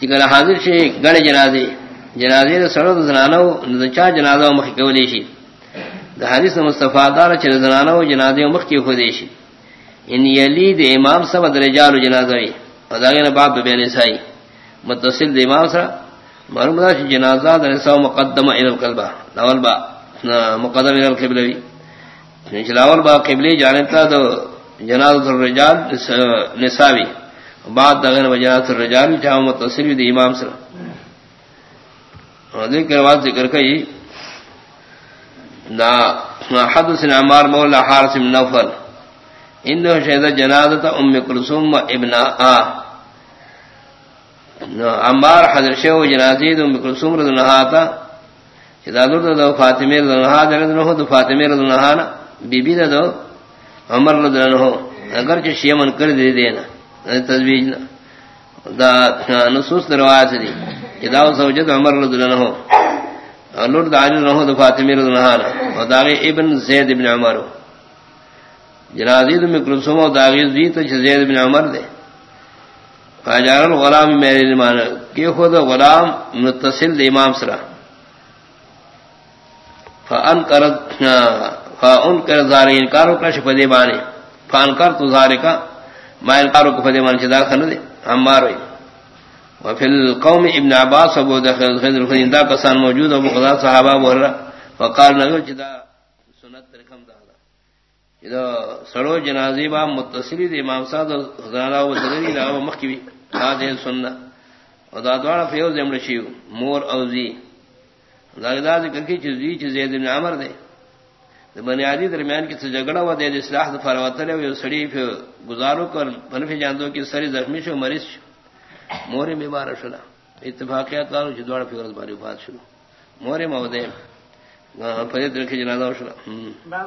چکر حاضر شی گڑ جنازے جنازے دا سڑو زنانو دا چا جنازہ مخ کولی شی۔ دا حدیث مصطفی دار چ زنانو جنازے مخ کی خودی شی۔ ان یلی د امام سب درجال جنازہ وی۔ وداغه باب به نسائی متصل د امام سره مرمدا جنازہ در سو مقدمه الى القلبہ۔ اول با مقدم الى القبلہ وی۔ یعنی چلاول با قبلی جانب تا دو جنازہ الرجال نساوی بعد دغن وجنات الرجال جاء متصل دی امام سر۔ ذکر واضح ذکر کئی، دا حدثنا عمار مولا حارس بن نوفل۔ انه شهد جنازه ام كلثوم ابن ا عمار حضر شو جنازه ام كلثوم رضی اللہ عنہا اذا ذو فاطمه رضی اللہ عنہا دو فاطمه رضی اللہ عنہا بی بی دو عمر رضی اللہ عنہ۔ اگر کہ شیمن کر دے دینا۔ تجویز دا نصوص روایت دی. جدا زوجت عمر رضی اللہ عنہ. اور دا علی رضی اللہ فاطمہ رضی اللہ عنہ. اور دا ابن زید بن عمر. جی جنازی میں کلثوم اور داغی زی تو زید بن عمر دے. فاجار الغلام میرے ایمان کہ خود غلام متصل دے امام سرا. فان کرت فان کر زار انکار کا شفدے بانے. فان کر تو زار کا ما انکارو کو فدی مان چدا کھن دے ہم ماروی وفي القوم ابن عباس ابو دخل خضر خضر دا کسان موجود ابو قضا صحابہ ورہ وقال نگو چدا سنت ترکم دادا چدا سڑو جنازی با متصلی دی امام صاحب حضرانا و دلیلی لگا مخی بھی آدھے سننا و دا دوارا فیوز امرشیو مور او زی دا دا ذکر کی چیز دی چیز زید ابن عمر دے بنی عادی درمیان کی جھگڑا ہوا دے اصلاح فروتر ہے سڑی پہ گزارو کر بنفی جاندو کی سری زخمی شو، مریض شو. مورے بیمار شلا اتفاقیات والوں جدوار فکر باری بات شروع مورے مودے فرید جنازہ شلا